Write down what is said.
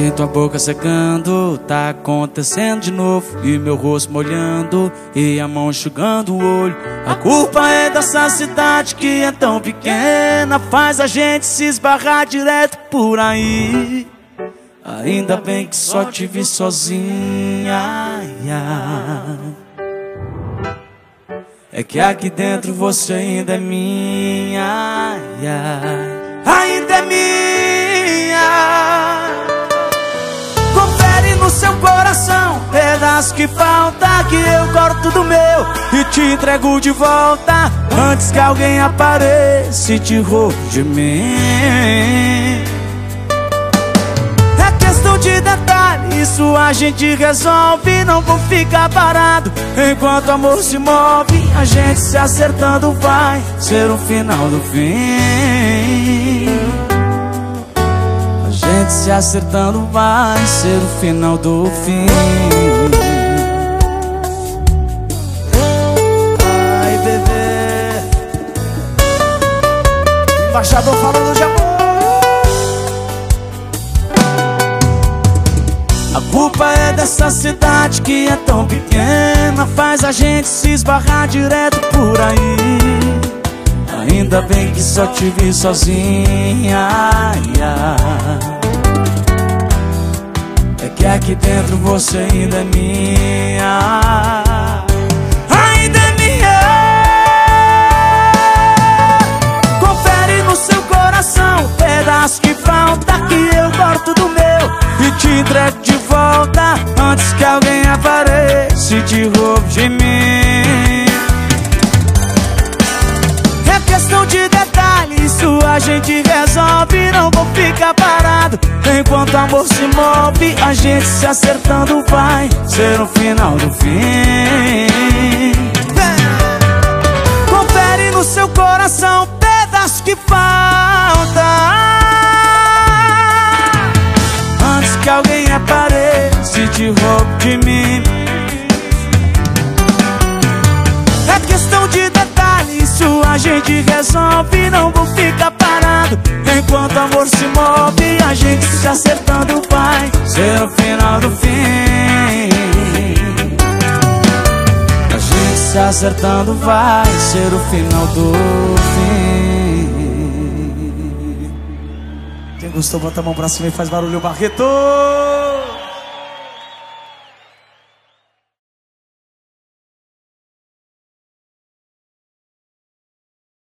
Sinto a boca secando, tá acontecendo de novo. E meu rosto molhando e a mão enxugando o olho. A culpa é dessa cidade que é tão pequena. Faz a gente se esbarrar direto por aí. Ainda bem que só te vi sozinha É que aqui dentro você ainda é minha Ainda é minha. No seu coração Pedaço que falta que eu corto do meu E te entrego de volta Antes que alguém apareça e te roube de mim isso a gente resolve Não vou ficar parado. Enquanto o amor se move A gente se acertando vai Ser o final do fim. Gente se acertando vai ser o final do fim. Ai, bebê. Embaixador falando de culpa é dessa cidade que é tão pequena. Faz a gente se esbarrar direto por aí. Ainda bem que só te vi sozinha que aqui dentro você ainda é minha volta Antes que alguém apareça e te roube de mim É questão de detalhe, isso a gente resolve Não vou ficar parado Enquanto o amor se move, a gente se acertando vai ser o final do fim. Confere no seu coração pedaço que falta. Antes que alguém de mim. É questão de detalhe, isso a gente resolve. Não vou ficar parado enquanto amor se move a gente se acertando vai ser o final do fim. A gente se acertando vai ser o final do fim. Quem gostou, bota a mão pra cima e faz barulho, Barreto!